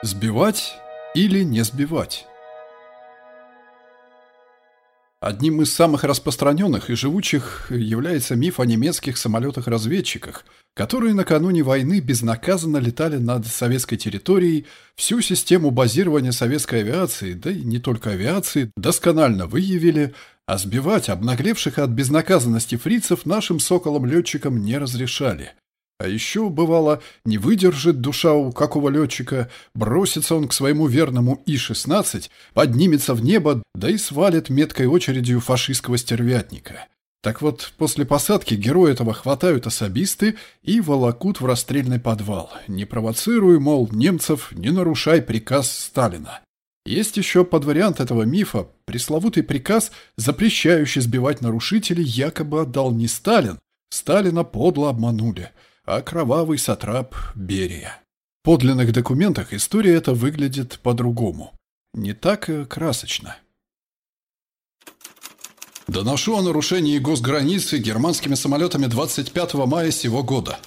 Сбивать или не сбивать? Одним из самых распространенных и живучих является миф о немецких самолетах-разведчиках, которые накануне войны безнаказанно летали над советской территорией, всю систему базирования советской авиации, да и не только авиации, досконально выявили, а сбивать обнаглевших от безнаказанности фрицев нашим соколам-летчикам не разрешали – а еще, бывало, не выдержит душа у какого летчика, бросится он к своему верному И-16, поднимется в небо, да и свалит меткой очередью фашистского стервятника. Так вот, после посадки героя этого хватают особисты и волокут в расстрельный подвал. Не провоцируй, мол, немцев, не нарушай приказ Сталина. Есть еще подвариант этого мифа, пресловутый приказ, запрещающий сбивать нарушителей, якобы отдал не Сталин. Сталина подло обманули – а кровавый сатрап Берия. В подлинных документах история эта выглядит по-другому. Не так э, красочно. Доношу о нарушении госграницы германскими самолетами 25 мая сего года.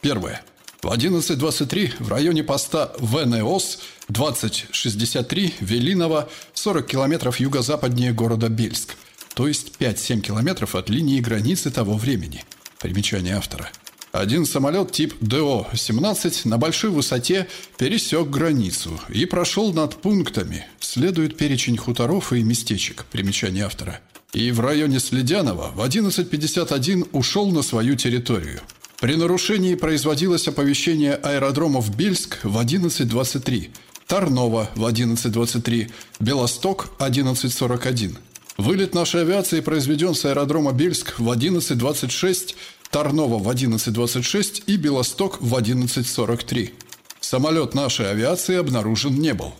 Первое. В 11.23 в районе поста ВНОС 2063 Велиново 40 километров юго-западнее города Бельск, то есть 5-7 километров от линии границы того времени. Примечание автора – один самолет тип ДО-17 на большой высоте пересек границу и прошел над пунктами. Следует перечень хуторов и местечек. Примечание автора. И в районе Следянова в 11.51 ушел на свою территорию. При нарушении производилось оповещение аэродромов Бельск в 11.23, Тарнова в 11.23, Белосток 11.41. Вылет нашей авиации произведен с аэродрома Бельск в 11.26 Тарнова в 11.26 и Белосток в 11.43. Самолет нашей авиации обнаружен не был.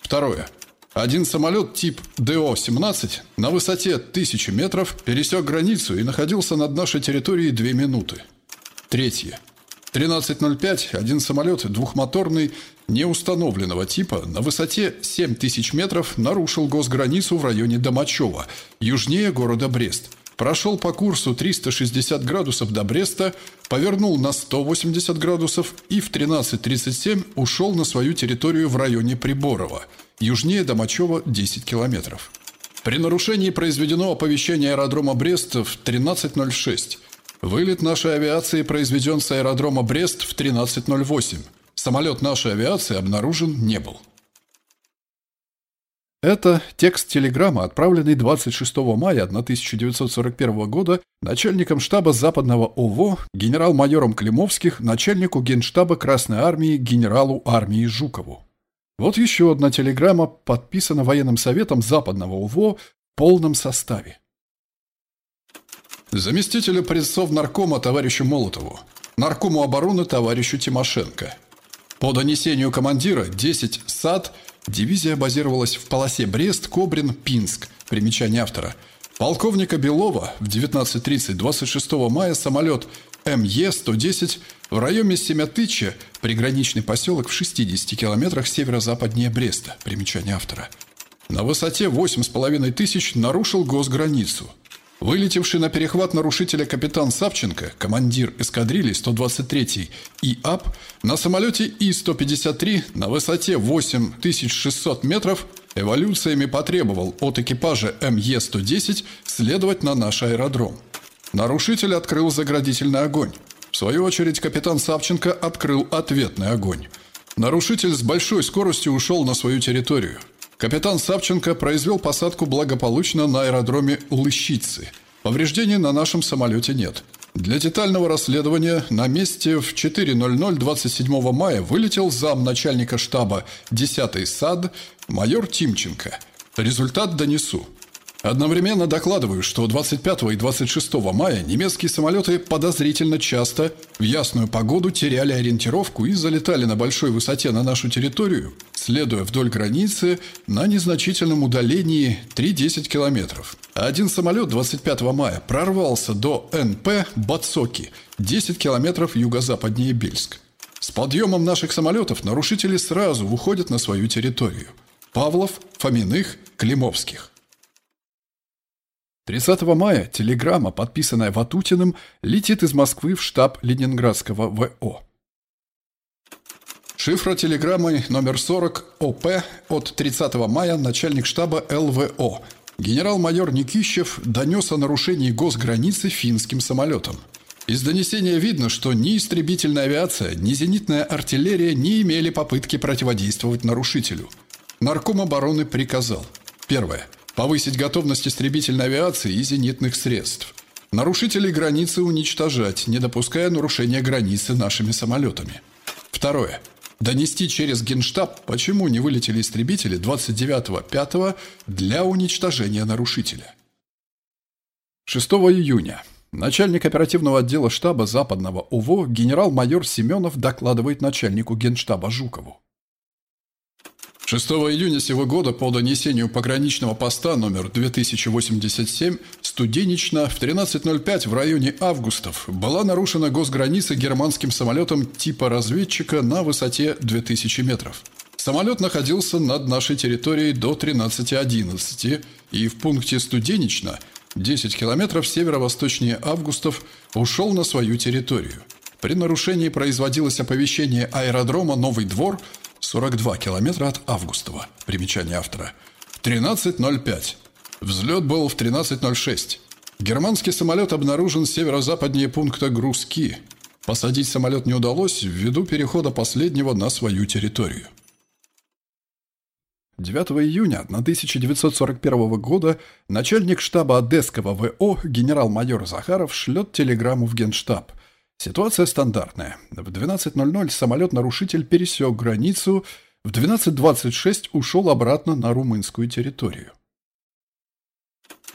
Второе. Один самолет тип ДО-17 на высоте 1000 метров пересек границу и находился над нашей территорией 2 минуты. Третье. 13.05 один самолет двухмоторный неустановленного типа на высоте 7000 метров нарушил госграницу в районе Домачева, южнее города Брест – прошел по курсу 360 градусов до Бреста, повернул на 180 градусов и в 13.37 ушел на свою территорию в районе Приборова, южнее Домачева 10 километров. При нарушении произведено оповещение аэродрома Брест в 13.06. Вылет нашей авиации произведен с аэродрома Брест в 13.08. Самолет нашей авиации обнаружен не был. Это текст телеграммы, отправленный 26 мая 1941 года начальником штаба Западного ОВО генерал-майором Климовских начальнику генштаба Красной Армии генералу армии Жукову. Вот еще одна телеграмма, подписана военным советом Западного ОВО в полном составе. Заместителю предсов наркома товарищу Молотову, наркому обороны товарищу Тимошенко. По донесению командира 10 САД – Дивизия базировалась в полосе Брест-Кобрин-Пинск. Примечание автора. Полковника Белова в 19.30 26 мая самолет МЕ-110 в районе Семятыча, приграничный поселок в 60 километрах северо-западнее Бреста. Примечание автора. На высоте 8,5 тысяч нарушил госграницу – Вылетевший на перехват нарушителя капитан Савченко, командир эскадрильи 123 ИАП, на самолете И-153 на высоте 8600 метров эволюциями потребовал от экипажа МЕ-110 следовать на наш аэродром. Нарушитель открыл заградительный огонь. В свою очередь капитан Савченко открыл ответный огонь. Нарушитель с большой скоростью ушел на свою территорию. Капитан Савченко произвел посадку благополучно на аэродроме Лыщицы. Повреждений на нашем самолете нет. Для детального расследования на месте в 4.00 27 мая вылетел зам начальника штаба 10-й САД майор Тимченко. Результат донесу. Одновременно докладываю, что 25 и 26 мая немецкие самолеты подозрительно часто в ясную погоду теряли ориентировку и залетали на большой высоте на нашу территорию, следуя вдоль границы на незначительном удалении 3-10 километров. Один самолет 25 мая прорвался до НП Бацоки, 10 километров юго-западнее Бельск. С подъемом наших самолетов нарушители сразу уходят на свою территорию. Павлов, Фоминых, Климовских. 30 мая телеграмма, подписанная Ватутиным, летит из Москвы в штаб Ленинградского ВО. Шифра телеграммы номер 40 ОП от 30 мая начальник штаба ЛВО. Генерал-майор Никищев донес о нарушении госграницы финским самолетом. Из донесения видно, что ни истребительная авиация, ни зенитная артиллерия не имели попытки противодействовать нарушителю. Нарком обороны приказал. Первое. Повысить готовность истребительной авиации и зенитных средств. Нарушителей границы уничтожать, не допуская нарушения границы нашими самолетами. Второе. Донести через Генштаб, почему не вылетели истребители 29.05 для уничтожения нарушителя. 6 июня. Начальник оперативного отдела штаба Западного УВО генерал-майор Семенов докладывает начальнику Генштаба Жукову. 6 июня сего года по донесению пограничного поста номер 2087 студенично в 13.05 в районе Августов была нарушена госграница германским самолетом типа разведчика на высоте 2000 метров. Самолет находился над нашей территорией до 13.11 и в пункте Студенично, 10 километров северо-восточнее Августов, ушел на свою территорию. При нарушении производилось оповещение аэродрома «Новый двор» 42 километра от Августова. Примечание автора. 13.05. Взлет был в 13.06. Германский самолет обнаружен северо-западнее пункта Грузки. Посадить самолет не удалось ввиду перехода последнего на свою территорию. 9 июня 1941 года начальник штаба Одесского ВО генерал-майор Захаров шлет телеграмму в Генштаб – Ситуация стандартная. В 12.00 самолет-нарушитель пересек границу, в 12.26 ушел обратно на румынскую территорию.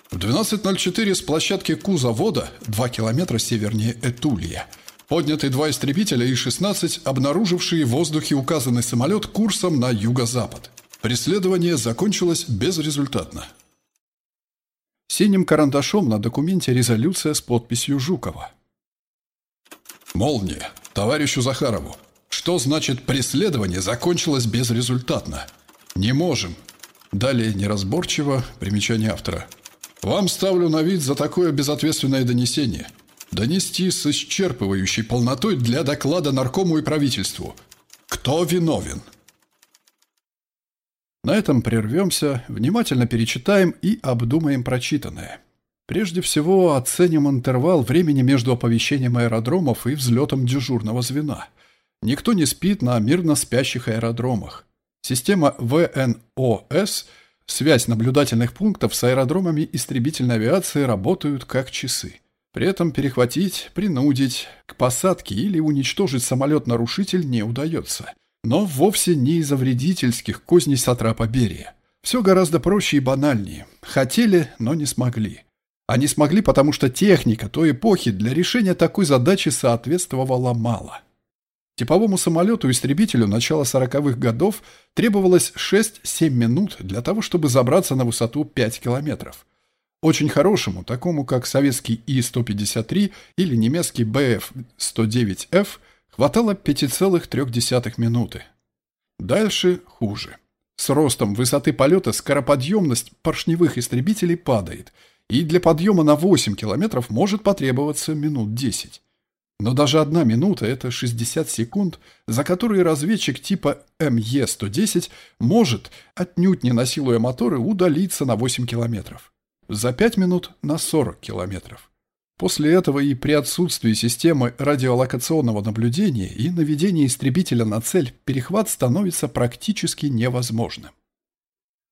В 12.04 с площадки Кузавода, 2 километра севернее Этулья, подняты два истребителя И-16, обнаружившие в воздухе указанный самолет курсом на юго-запад. Преследование закончилось безрезультатно. Синим карандашом на документе резолюция с подписью Жукова. Молния. Товарищу Захарову. Что значит преследование закончилось безрезультатно? Не можем. Далее неразборчиво примечание автора. Вам ставлю на вид за такое безответственное донесение. Донести с исчерпывающей полнотой для доклада наркому и правительству. Кто виновен? На этом прервемся, внимательно перечитаем и обдумаем прочитанное. Прежде всего, оценим интервал времени между оповещением аэродромов и взлетом дежурного звена. Никто не спит на мирно спящих аэродромах. Система ВНОС, связь наблюдательных пунктов с аэродромами истребительной авиации работают как часы. При этом перехватить, принудить к посадке или уничтожить самолет-нарушитель не удается. Но вовсе не из-за вредительских козней сатрапа Берия. Все гораздо проще и банальнее. Хотели, но не смогли. Они смогли, потому что техника той эпохи для решения такой задачи соответствовала мало. Типовому самолету-истребителю начала 40-х годов требовалось 6-7 минут для того, чтобы забраться на высоту 5 километров. Очень хорошему, такому как советский И-153 или немецкий БФ-109Ф, хватало 5,3 минуты. Дальше хуже. С ростом высоты полета скороподъемность поршневых истребителей падает – и для подъема на 8 километров может потребоваться минут 10. Но даже одна минута – это 60 секунд, за которые разведчик типа МЕ-110 может, отнюдь не насилуя моторы, удалиться на 8 километров. За 5 минут – на 40 километров. После этого и при отсутствии системы радиолокационного наблюдения и наведения истребителя на цель перехват становится практически невозможным.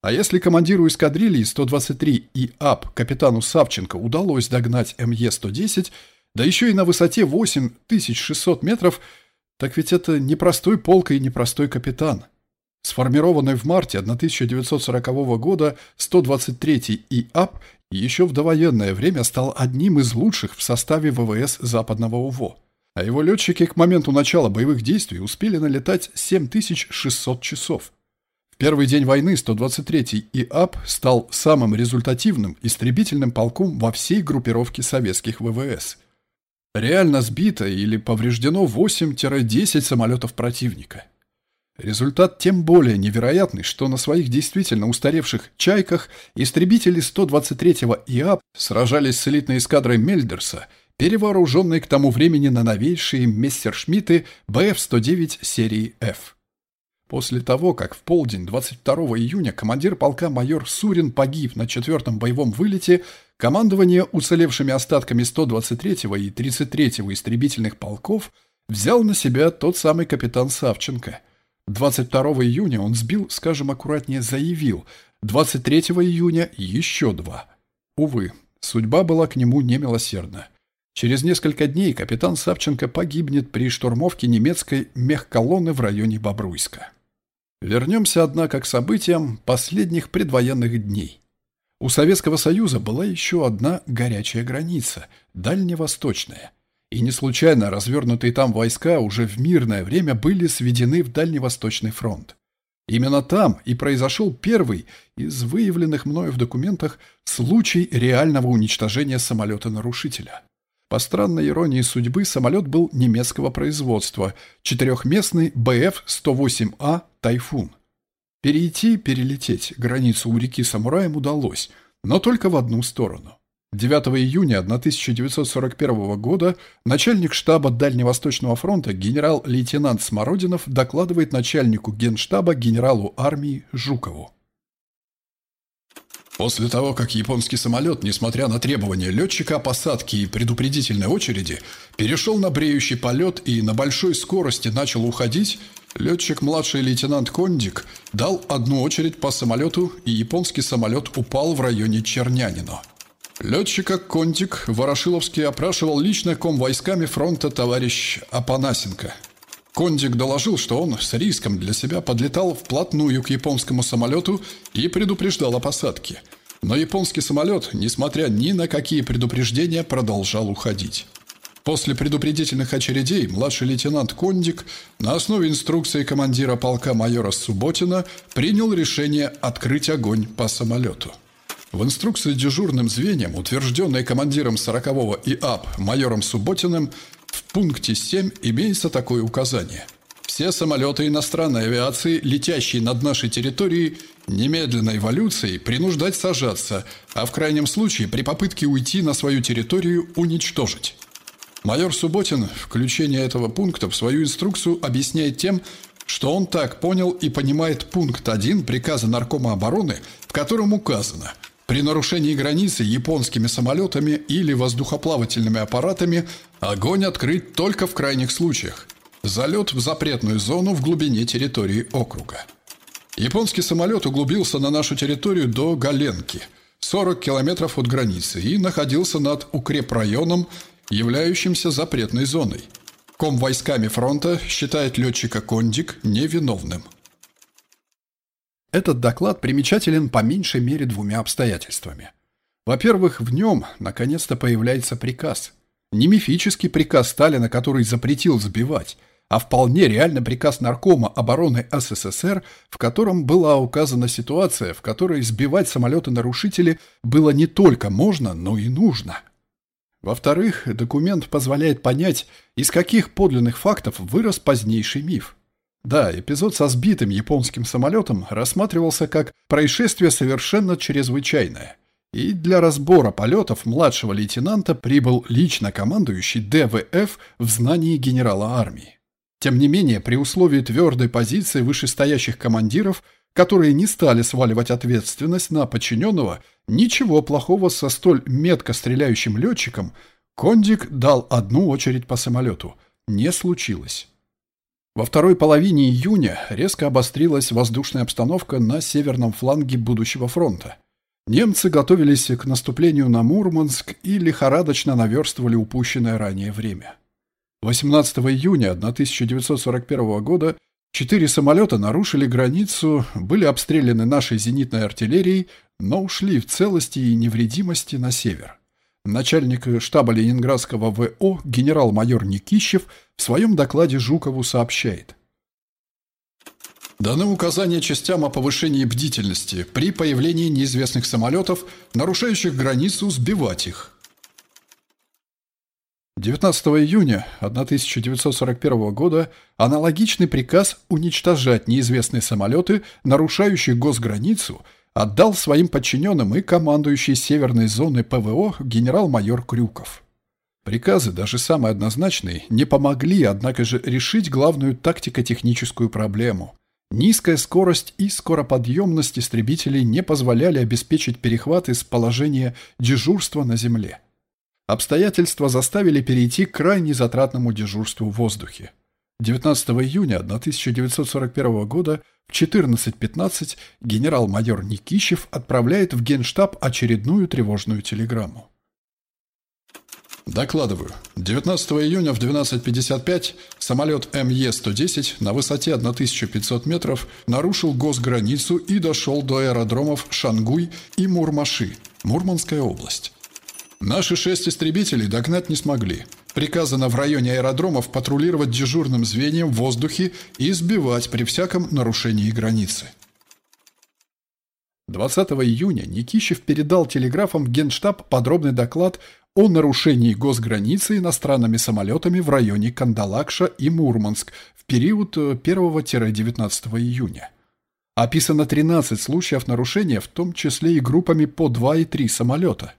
А если командиру эскадрильи 123 и АП капитану Савченко удалось догнать МЕ-110, да еще и на высоте 8600 метров, так ведь это непростой полк и непростой капитан. Сформированный в марте 1940 года 123 и АП еще в довоенное время стал одним из лучших в составе ВВС Западного УВО. А его летчики к моменту начала боевых действий успели налетать 7600 часов. В первый день войны 123-й ИАП стал самым результативным истребительным полком во всей группировке советских ВВС. Реально сбито или повреждено 8-10 самолетов противника. Результат тем более невероятный, что на своих действительно устаревших «Чайках» истребители 123-го ИАП сражались с элитной эскадрой Мельдерса, перевооруженной к тому времени на новейшие мессершмитты БФ-109 серии F. После того, как в полдень 22 июня командир полка майор Сурин погиб на четвертом боевом вылете, командование уцелевшими остатками 123-го и 33-го истребительных полков взял на себя тот самый капитан Савченко. 22 июня он сбил, скажем аккуратнее, заявил, 23 июня еще два. Увы, судьба была к нему немилосердна. Через несколько дней капитан Савченко погибнет при штурмовке немецкой мехколонны в районе Бобруйска. Вернемся, однако, к событиям последних предвоенных дней. У Советского Союза была еще одна горячая граница – дальневосточная. И не случайно развернутые там войска уже в мирное время были сведены в Дальневосточный фронт. Именно там и произошел первый из выявленных мною в документах случай реального уничтожения самолета-нарушителя. По странной иронии судьбы, самолет был немецкого производства, четырехместный БФ-108А «Тайфун». Перейти, перелететь границу у реки Самураем удалось, но только в одну сторону. 9 июня 1941 года начальник штаба Дальневосточного фронта генерал-лейтенант Смородинов докладывает начальнику генштаба генералу армии Жукову. После того, как японский самолет, несмотря на требования летчика о посадке и предупредительной очереди, перешел на бреющий полет и на большой скорости начал уходить, летчик-младший лейтенант Кондик дал одну очередь по самолету, и японский самолет упал в районе Чернянино. Летчика Кондик Ворошиловский опрашивал лично ком войсками фронта товарищ Апанасенко – Кондик доложил, что он с риском для себя подлетал вплотную к японскому самолету и предупреждал о посадке. Но японский самолет, несмотря ни на какие предупреждения, продолжал уходить. После предупредительных очередей младший лейтенант Кондик на основе инструкции командира полка майора Субботина принял решение открыть огонь по самолету. В инструкции дежурным звеньям, утвержденной командиром 40-го ИАП майором Субботиным, в пункте 7 имеется такое указание. Все самолеты иностранной авиации, летящие над нашей территорией, немедленной эволюцией принуждать сажаться, а в крайнем случае при попытке уйти на свою территорию уничтожить. Майор Субботин включение этого пункта в свою инструкцию объясняет тем, что он так понял и понимает пункт 1 приказа Наркома обороны, в котором указано – при нарушении границы японскими самолетами или воздухоплавательными аппаратами огонь открыть только в крайних случаях. Залет в запретную зону в глубине территории округа. Японский самолет углубился на нашу территорию до Галенки, 40 километров от границы, и находился над укрепрайоном, являющимся запретной зоной. Ком войсками фронта считает летчика Кондик невиновным. Этот доклад примечателен по меньшей мере двумя обстоятельствами. Во-первых, в нем наконец-то появляется приказ. Не мифический приказ Сталина, который запретил сбивать, а вполне реально приказ Наркома обороны СССР, в котором была указана ситуация, в которой сбивать самолеты-нарушители было не только можно, но и нужно. Во-вторых, документ позволяет понять, из каких подлинных фактов вырос позднейший миф. Да, эпизод со сбитым японским самолетом рассматривался как происшествие совершенно чрезвычайное. И для разбора полетов младшего лейтенанта прибыл лично командующий ДВФ в знании генерала армии. Тем не менее, при условии твердой позиции вышестоящих командиров, которые не стали сваливать ответственность на подчиненного, ничего плохого со столь метко стреляющим летчиком, Кондик дал одну очередь по самолету. Не случилось. Во второй половине июня резко обострилась воздушная обстановка на северном фланге будущего фронта. Немцы готовились к наступлению на Мурманск и лихорадочно наверстывали упущенное ранее время. 18 июня 1941 года четыре самолета нарушили границу, были обстреляны нашей зенитной артиллерией, но ушли в целости и невредимости на север. Начальник штаба Ленинградского ВО генерал-майор Никищев в своем докладе Жукову сообщает. Даны указания частям о повышении бдительности при появлении неизвестных самолетов, нарушающих границу, сбивать их. 19 июня 1941 года аналогичный приказ уничтожать неизвестные самолеты, нарушающие госграницу, отдал своим подчиненным и командующий северной зоны ПВО генерал-майор Крюков. Приказы, даже самые однозначные, не помогли, однако же, решить главную тактико-техническую проблему. Низкая скорость и скороподъемность истребителей не позволяли обеспечить перехват из положения дежурства на земле. Обстоятельства заставили перейти к крайне затратному дежурству в воздухе. 19 июня 1941 года в 14.15 генерал-майор Никищев отправляет в Генштаб очередную тревожную телеграмму. Докладываю. 19 июня в 12.55 самолет МЕ-110 на высоте 1500 метров нарушил госграницу и дошел до аэродромов Шангуй и Мурмаши, Мурманская область. Наши шесть истребителей догнать не смогли. Приказано в районе аэродромов патрулировать дежурным звеньем в воздухе и сбивать при всяком нарушении границы. 20 июня Никищев передал телеграфом Генштаб подробный доклад о нарушении госграницы иностранными самолетами в районе Кандалакша и Мурманск в период 1-19 э, июня. Описано 13 случаев нарушения, в том числе и группами по 2 и 3 самолета.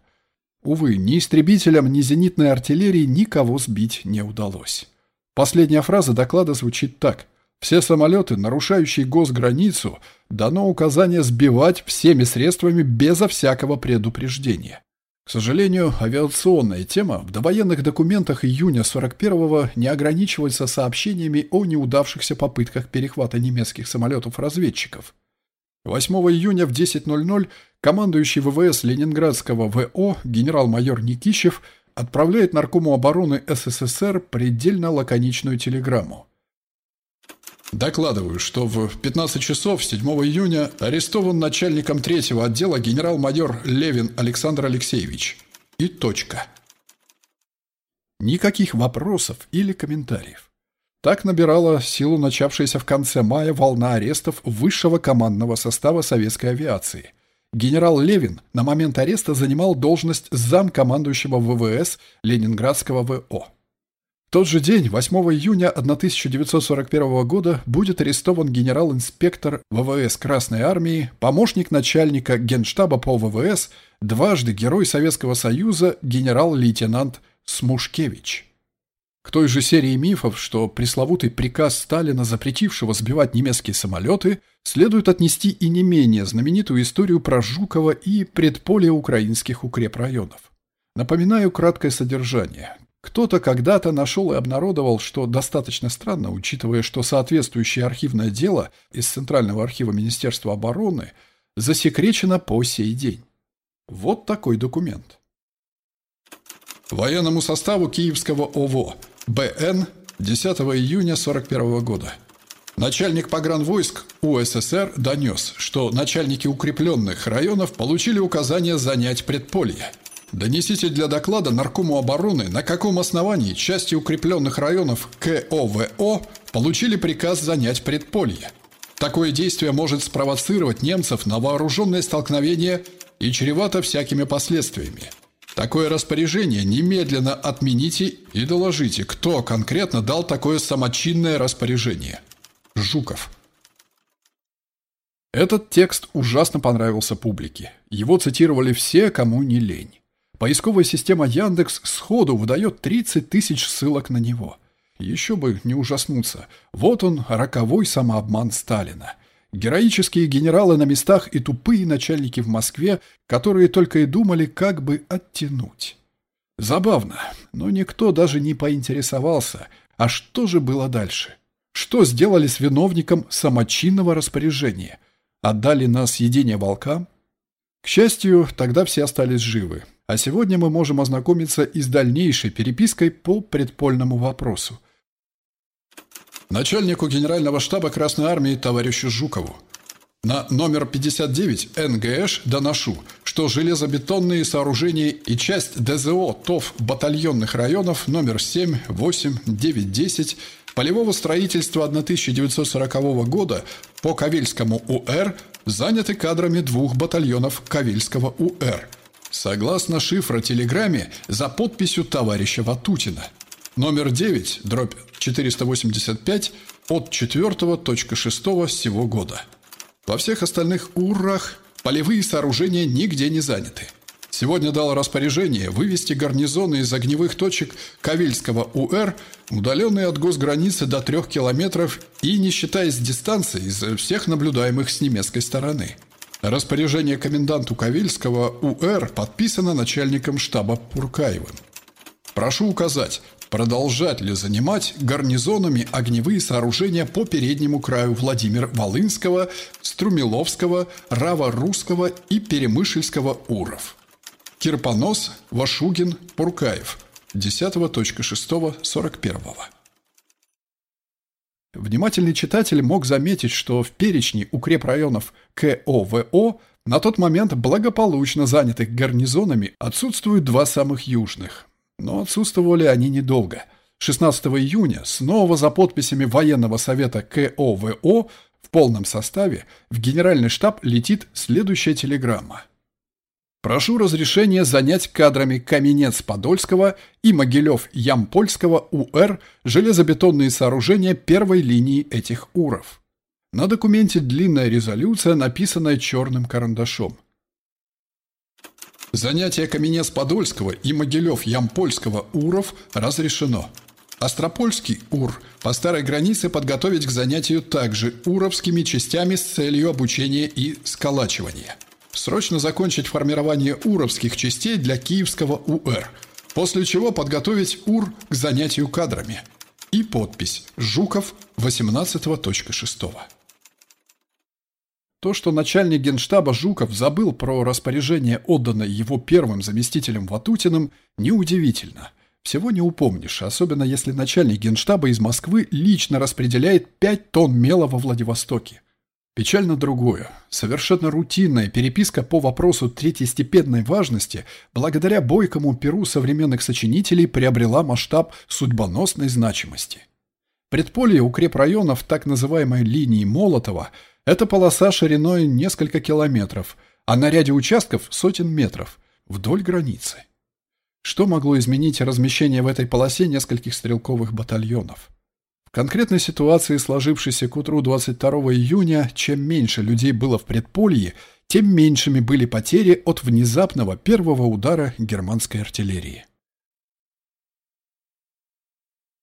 Увы, ни истребителям, ни зенитной артиллерии никого сбить не удалось. Последняя фраза доклада звучит так. Все самолеты, нарушающие госграницу, дано указание сбивать всеми средствами безо всякого предупреждения. К сожалению, авиационная тема в довоенных документах июня 41-го не ограничивается сообщениями о неудавшихся попытках перехвата немецких самолетов-разведчиков. 8 июня в 10.00 командующий ВВС Ленинградского ВО генерал-майор Никищев отправляет Наркому обороны СССР предельно лаконичную телеграмму. Докладываю, что в 15 часов 7 июня арестован начальником третьего отдела генерал-майор Левин Александр Алексеевич. И точка. Никаких вопросов или комментариев. Так набирала силу начавшаяся в конце мая волна арестов высшего командного состава советской авиации. Генерал Левин на момент ареста занимал должность замкомандующего ВВС Ленинградского ВО тот же день, 8 июня 1941 года, будет арестован генерал-инспектор ВВС Красной Армии, помощник начальника Генштаба по ВВС, дважды Герой Советского Союза генерал-лейтенант Смушкевич. К той же серии мифов, что пресловутый приказ Сталина, запретившего сбивать немецкие самолеты, следует отнести и не менее знаменитую историю про Жукова и предполе украинских укрепрайонов. Напоминаю краткое содержание. Кто-то когда-то нашел и обнародовал, что достаточно странно, учитывая, что соответствующее архивное дело из Центрального архива Министерства обороны засекречено по сей день. Вот такой документ. Военному составу Киевского ОВО БН 10 июня 41 года. Начальник погранвойск УССР донес, что начальники укрепленных районов получили указание занять предполье – Донесите для доклада Наркому обороны, на каком основании части укрепленных районов КОВО получили приказ занять предполье. Такое действие может спровоцировать немцев на вооруженное столкновение и чревато всякими последствиями. Такое распоряжение немедленно отмените и доложите, кто конкретно дал такое самочинное распоряжение. Жуков. Этот текст ужасно понравился публике. Его цитировали все, кому не лень. Поисковая система Яндекс сходу выдает 30 тысяч ссылок на него. Еще бы не ужаснуться. Вот он, роковой самообман Сталина. Героические генералы на местах и тупые начальники в Москве, которые только и думали, как бы оттянуть. Забавно, но никто даже не поинтересовался, а что же было дальше? Что сделали с виновником самочинного распоряжения? Отдали на съедение волкам? К счастью, тогда все остались живы, а сегодня мы можем ознакомиться и с дальнейшей перепиской по предпольному вопросу. Начальнику Генерального штаба Красной Армии товарищу Жукову. На номер 59 НГШ доношу, что железобетонные сооружения и часть ДЗО ТОВ батальонных районов номер 7, 8, 9, 10 полевого строительства 1940 года по Кавельскому УР заняты кадрами двух батальонов Кавельского УР – Согласно шифротелеграмме за подписью товарища Ватутина. Номер 9, дробь 485, от 4.6 сего года. Во всех остальных УРах полевые сооружения нигде не заняты. Сегодня дал распоряжение вывести гарнизоны из огневых точек Кавильского УР, удаленные от госграницы до трех километров и, не считаясь дистанции, из всех наблюдаемых с немецкой стороны. Распоряжение коменданту Кавильского УР подписано начальником штаба Пуркаевым. Прошу указать, продолжать ли занимать гарнизонами огневые сооружения по переднему краю Владимир-Волынского, Струмиловского, Рава-Русского и Перемышльского уров. Кирпонос, Вашугин, Пуркаев. 10.06.41. Внимательный читатель мог заметить, что в перечне укрепрайонов КОВО на тот момент благополучно занятых гарнизонами отсутствуют два самых южных. Но отсутствовали они недолго. 16 июня снова за подписями военного совета КОВО в полном составе в генеральный штаб летит следующая телеграмма – Прошу разрешения занять кадрами Каменец-Подольского и Могилев-Ямпольского УР железобетонные сооружения первой линии этих УРов. На документе длинная резолюция, написанная черным карандашом. Занятие Каменец-Подольского и Могилев-Ямпольского УРов разрешено. Остропольский УР по старой границе подготовить к занятию также уровскими частями с целью обучения и сколачивания. Срочно закончить формирование уровских частей для киевского УР, после чего подготовить УР к занятию кадрами. И подпись «Жуков 18.6». То, что начальник генштаба Жуков забыл про распоряжение, отданное его первым заместителем Ватутиным, неудивительно. Всего не упомнишь, особенно если начальник генштаба из Москвы лично распределяет 5 тонн мела во Владивостоке. Печально другое. Совершенно рутинная переписка по вопросу третьестепенной важности благодаря бойкому перу современных сочинителей приобрела масштаб судьбоносной значимости. Предполье укрепрайонов так называемой линии Молотова – это полоса шириной несколько километров, а на ряде участков – сотен метров, вдоль границы. Что могло изменить размещение в этой полосе нескольких стрелковых батальонов? конкретной ситуации, сложившейся к утру 22 июня, чем меньше людей было в предполье, тем меньшими были потери от внезапного первого удара германской артиллерии.